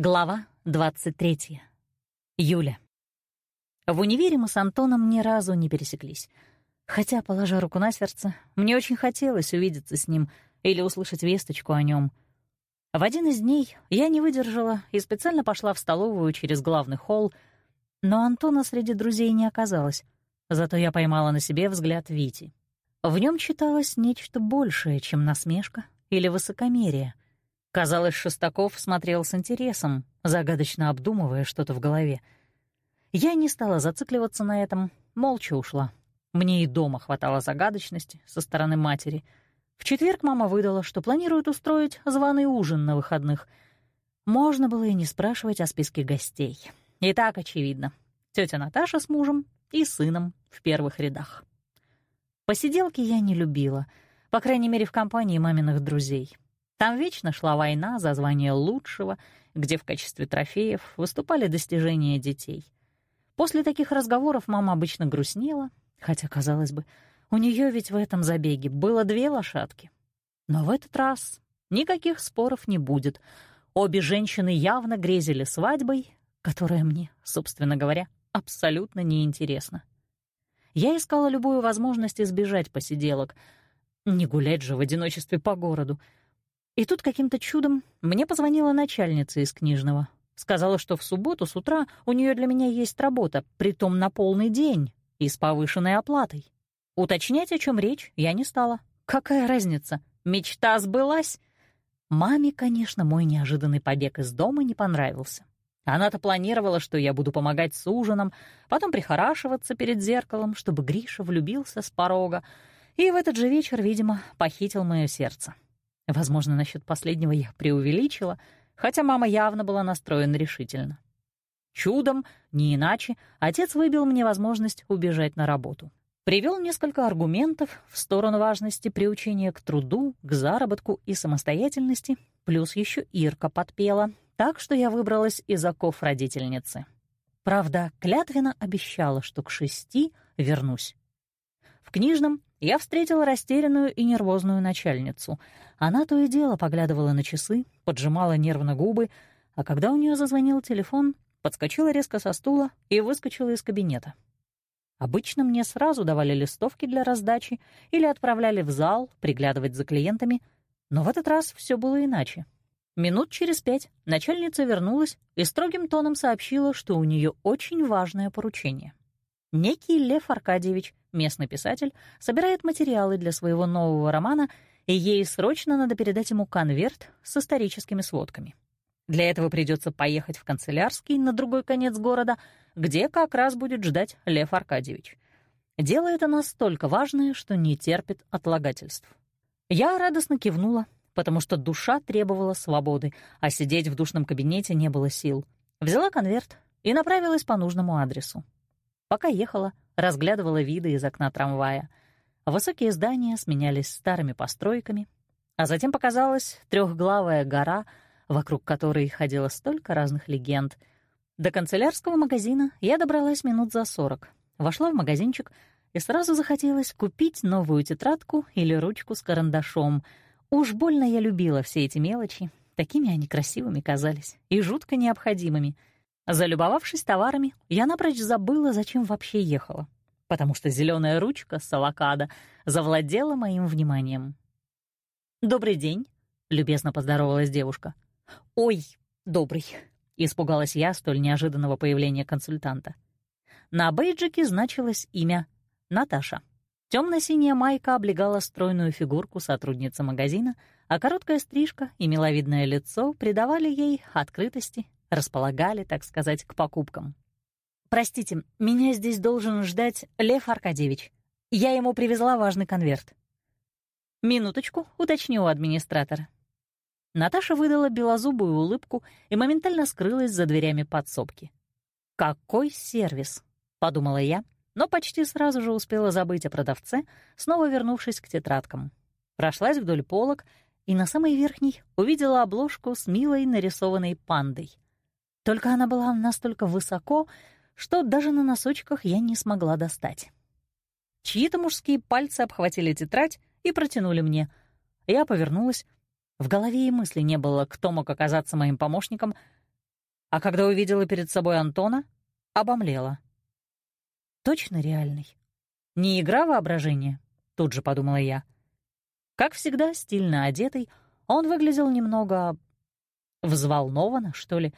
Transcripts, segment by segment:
Глава 23. Юля. В универе мы с Антоном ни разу не пересеклись. Хотя, положа руку на сердце, мне очень хотелось увидеться с ним или услышать весточку о нем. В один из дней я не выдержала и специально пошла в столовую через главный холл, но Антона среди друзей не оказалось, зато я поймала на себе взгляд Вити. В нем читалось нечто большее, чем насмешка или высокомерие — Казалось, Шестаков смотрел с интересом, загадочно обдумывая что-то в голове. Я не стала зацикливаться на этом, молча ушла. Мне и дома хватало загадочности со стороны матери. В четверг мама выдала, что планирует устроить званый ужин на выходных. Можно было и не спрашивать о списке гостей. И так очевидно. Тетя Наташа с мужем и сыном в первых рядах. Посиделки я не любила, по крайней мере, в компании маминых друзей — там вечно шла война за звание лучшего, где в качестве трофеев выступали достижения детей. После таких разговоров мама обычно грустнела, хотя, казалось бы, у нее ведь в этом забеге было две лошадки. Но в этот раз никаких споров не будет. Обе женщины явно грезили свадьбой, которая мне, собственно говоря, абсолютно неинтересна. Я искала любую возможность избежать посиделок. Не гулять же в одиночестве по городу — и тут каким-то чудом мне позвонила начальница из книжного. Сказала, что в субботу с утра у нее для меня есть работа, притом на полный день и с повышенной оплатой. Уточнять, о чем речь, я не стала. Какая разница? Мечта сбылась. Маме, конечно, мой неожиданный побег из дома не понравился. Она-то планировала, что я буду помогать с ужином, потом прихорашиваться перед зеркалом, чтобы Гриша влюбился с порога, и в этот же вечер, видимо, похитил мое сердце. Возможно, насчет последнего я преувеличила, хотя мама явно была настроена решительно. Чудом, не иначе, отец выбил мне возможность убежать на работу. Привел несколько аргументов в сторону важности приучения к труду, к заработку и самостоятельности, плюс еще Ирка подпела, так что я выбралась из оков родительницы. Правда, клятвенно обещала, что к шести вернусь. В книжном я встретила растерянную и нервозную начальницу. Она то и дело поглядывала на часы, поджимала нервно губы, а когда у нее зазвонил телефон, подскочила резко со стула и выскочила из кабинета. Обычно мне сразу давали листовки для раздачи или отправляли в зал приглядывать за клиентами, но в этот раз все было иначе. Минут через пять начальница вернулась и строгим тоном сообщила, что у нее очень важное поручение. Некий Лев Аркадьевич местный писатель, собирает материалы для своего нового романа, и ей срочно надо передать ему конверт с историческими сводками. Для этого придется поехать в канцелярский на другой конец города, где как раз будет ждать Лев Аркадьевич. Дело это настолько важное, что не терпит отлагательств. Я радостно кивнула, потому что душа требовала свободы, а сидеть в душном кабинете не было сил. Взяла конверт и направилась по нужному адресу. Пока ехала, разглядывала виды из окна трамвая. Высокие здания сменялись старыми постройками, а затем показалась трехглавая гора, вокруг которой ходило столько разных легенд. До канцелярского магазина я добралась минут за сорок. Вошла в магазинчик и сразу захотелось купить новую тетрадку или ручку с карандашом. Уж больно я любила все эти мелочи, такими они красивыми казались и жутко необходимыми — Залюбовавшись товарами, я напрочь забыла, зачем вообще ехала, потому что зеленая ручка с авокадо завладела моим вниманием. «Добрый день», — любезно поздоровалась девушка. «Ой, добрый», — испугалась я столь неожиданного появления консультанта. На бейджике значилось имя Наташа. Темно-синяя майка облегала стройную фигурку сотрудницы магазина, а короткая стрижка и миловидное лицо придавали ей открытости располагали, так сказать, к покупкам. «Простите, меня здесь должен ждать Лев Аркадьевич. Я ему привезла важный конверт». «Минуточку, уточню у администратора». Наташа выдала белозубую улыбку и моментально скрылась за дверями подсобки. «Какой сервис!» — подумала я, но почти сразу же успела забыть о продавце, снова вернувшись к тетрадкам. Прошлась вдоль полок и на самой верхней увидела обложку с милой нарисованной пандой — только она была настолько высоко, что даже на носочках я не смогла достать. Чьи-то мужские пальцы обхватили тетрадь и протянули мне. Я повернулась. В голове и мысли не было, кто мог оказаться моим помощником. а когда увидела перед собой Антона, обомлела. Точно реальный. Не игра воображения, тут же подумала я. Как всегда, стильно одетый, он выглядел немного взволнованно, что ли,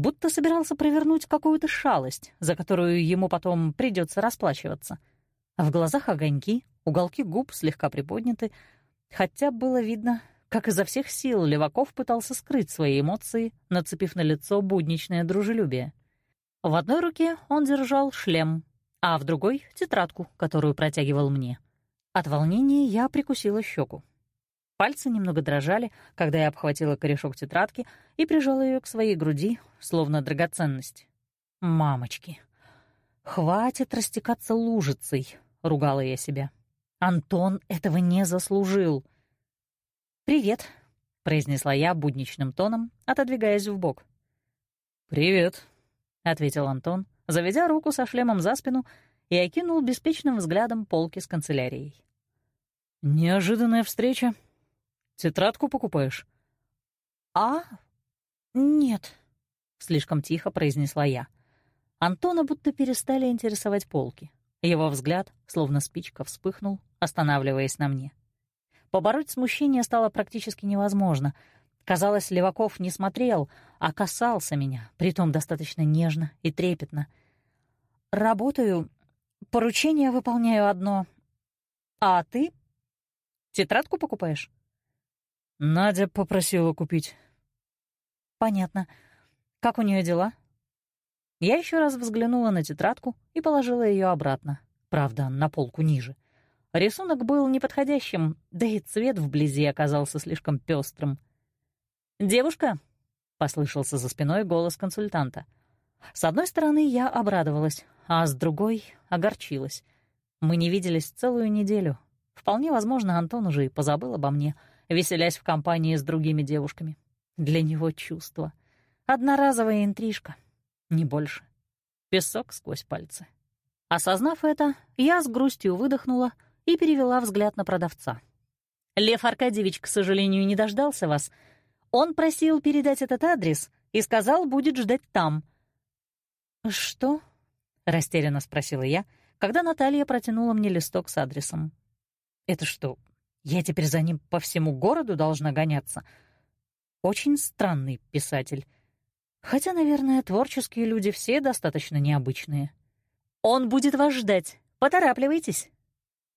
будто собирался провернуть какую-то шалость, за которую ему потом придется расплачиваться. В глазах огоньки, уголки губ слегка приподняты, хотя было видно, как изо всех сил Леваков пытался скрыть свои эмоции, нацепив на лицо будничное дружелюбие. В одной руке он держал шлем, а в другой — тетрадку, которую протягивал мне. От волнения я прикусила щеку. Пальцы немного дрожали, когда я обхватила корешок тетрадки и прижала ее к своей груди, словно драгоценность. «Мамочки! Хватит растекаться лужицей!» — ругала я себя. «Антон этого не заслужил!» «Привет», — произнесла я будничным тоном, отодвигаясь в бок. «Привет», — ответил Антон, заведя руку со шлемом за спину и окинул беспечным взглядом полки с канцелярией. «Неожиданная встреча. Тетрадку покупаешь?» «А? Нет», — слишком тихо произнесла я. Антона будто перестали интересовать полки. Его взгляд, словно спичка, вспыхнул, останавливаясь на мне. Побороть смущение стало практически невозможно. Казалось, Леваков не смотрел, а касался меня, притом достаточно нежно и трепетно. «Работаю, поручение выполняю одно. А ты? Тетрадку покупаешь?» «Надя попросила купить». «Понятно. Как у нее дела?» Я еще раз взглянула на тетрадку и положила ее обратно, правда, на полку ниже — Рисунок был неподходящим, да и цвет вблизи оказался слишком пестрым. «Девушка!» — послышался за спиной голос консультанта. С одной стороны, я обрадовалась, а с другой — огорчилась. Мы не виделись целую неделю. Вполне возможно, Антон уже и позабыл обо мне, веселясь в компании с другими девушками. Для него чувство. Одноразовая интрижка, не больше. Песок сквозь пальцы. Осознав это, я с грустью выдохнула — и перевела взгляд на продавца. «Лев Аркадьевич, к сожалению, не дождался вас. Он просил передать этот адрес и сказал, будет ждать там». «Что?» — растерянно спросила я, когда Наталья протянула мне листок с адресом. «Это что, я теперь за ним по всему городу должна гоняться?» Очень странный писатель. Хотя, наверное, творческие люди все достаточно необычные. «Он будет вас ждать. Поторапливайтесь!»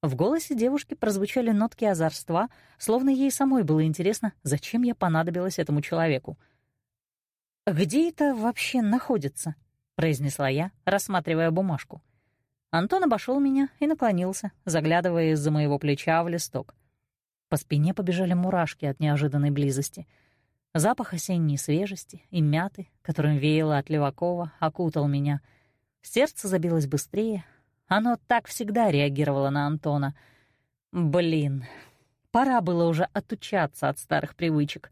В голосе девушки прозвучали нотки озорства, словно ей самой было интересно, зачем я понадобилась этому человеку. «Где это вообще находится?» — произнесла я, рассматривая бумажку. Антон обошел меня и наклонился, заглядывая из-за моего плеча в листок. По спине побежали мурашки от неожиданной близости. Запах осенней свежести и мяты, которым веяло от Левакова, окутал меня. Сердце забилось быстрее, оно так всегда реагировало на Антона. Блин, пора было уже отучаться от старых привычек.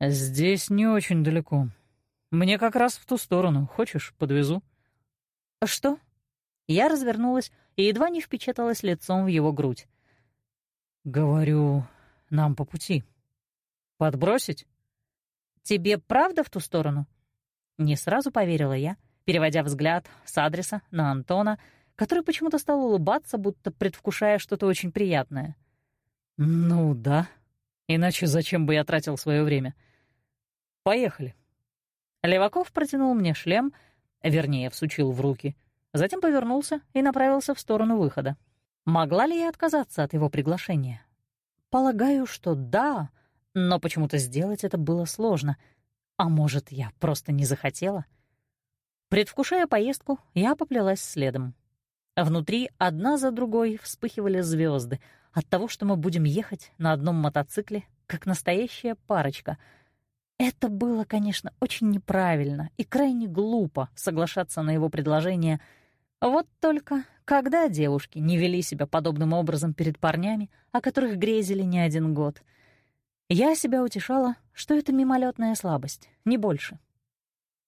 «Здесь не очень далеко. Мне как раз в ту сторону. Хочешь, подвезу?» «Что?» Я развернулась и едва не впечаталась лицом в его грудь. «Говорю, нам по пути. Подбросить?» «Тебе правда в ту сторону?» Не сразу поверила я, переводя взгляд с адреса на Антона, который почему-то стал улыбаться, будто предвкушая что-то очень приятное. «Ну да. Иначе зачем бы я тратил свое время? Поехали». Леваков протянул мне шлем, вернее, всучил в руки, затем повернулся и направился в сторону выхода. Могла ли я отказаться от его приглашения? Полагаю, что да, но почему-то сделать это было сложно. А может, я просто не захотела — Предвкушая поездку, я поплелась следом. Внутри одна за другой вспыхивали звезды от того, что мы будем ехать на одном мотоцикле, как настоящая парочка. Это было, конечно, очень неправильно и крайне глупо соглашаться на его предложение. Вот только когда девушки не вели себя подобным образом перед парнями, о которых грезили не один год, я себя утешала, что это мимолетная слабость, не больше.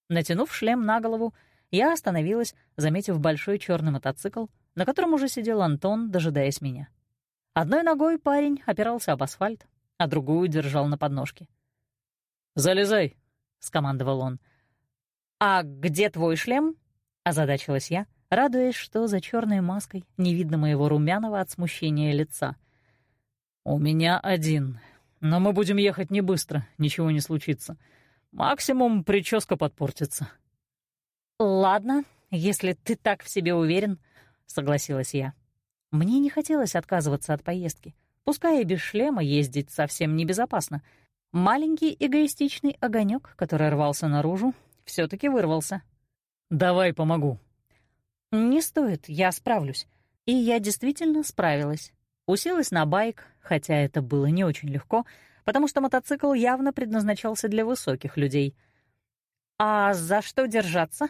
Натянув шлем на голову, я остановилась, заметив большой черный мотоцикл, на котором уже сидел Антон, дожидаясь меня. Одной ногой парень опирался об асфальт, а другую держал на подножке. «Залезай», — скомандовал он. «А где твой шлем?» — озадачилась я, радуясь, что за черной маской не видно моего румяного от смущения лица. «У меня один, но мы будем ехать не быстро, ничего не случится. Максимум прическа подпортится». «Ладно, если ты так в себе уверен», — согласилась я. Мне не хотелось отказываться от поездки. Пускай и без шлема ездить совсем небезопасно. Маленький эгоистичный огонек, который рвался наружу, все таки вырвался. «Давай помогу». «Не стоит, я справлюсь». И я действительно справилась. Уселась на байк, хотя это было не очень легко, потому что мотоцикл явно предназначался для высоких людей. «А за что держаться?»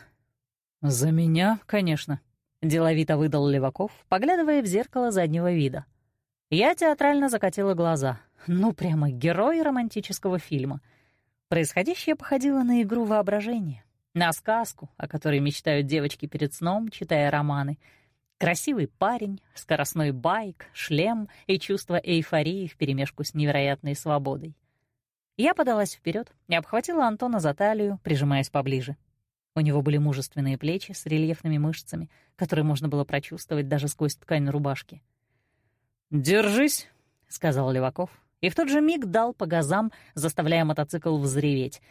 «За меня, конечно», — деловито выдал Леваков, поглядывая в зеркало заднего вида. Я театрально закатила глаза. Ну, прямо герой романтического фильма. Происходящее походило на игру воображения, на сказку, о которой мечтают девочки перед сном, читая романы — Красивый парень, скоростной байк, шлем и чувство эйфории вперемешку с невероятной свободой. Я подалась вперед и обхватила Антона за талию, прижимаясь поближе. У него были мужественные плечи с рельефными мышцами, которые можно было прочувствовать даже сквозь ткань рубашки. «Держись», — сказал Леваков, и в тот же миг дал по газам, заставляя мотоцикл взреветь.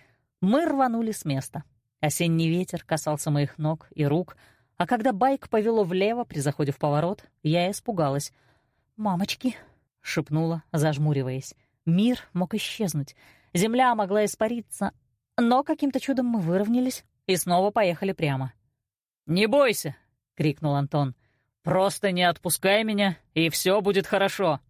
Мы рванули с места. Осенний ветер касался моих ног и рук — а когда байк повело влево при заходе в поворот, я испугалась. «Мамочки!» — шепнула, зажмуриваясь. Мир мог исчезнуть, земля могла испариться, но каким-то чудом мы выровнялись и снова поехали прямо. «Не бойся!» — крикнул Антон. «Просто не отпускай меня, и все будет хорошо!»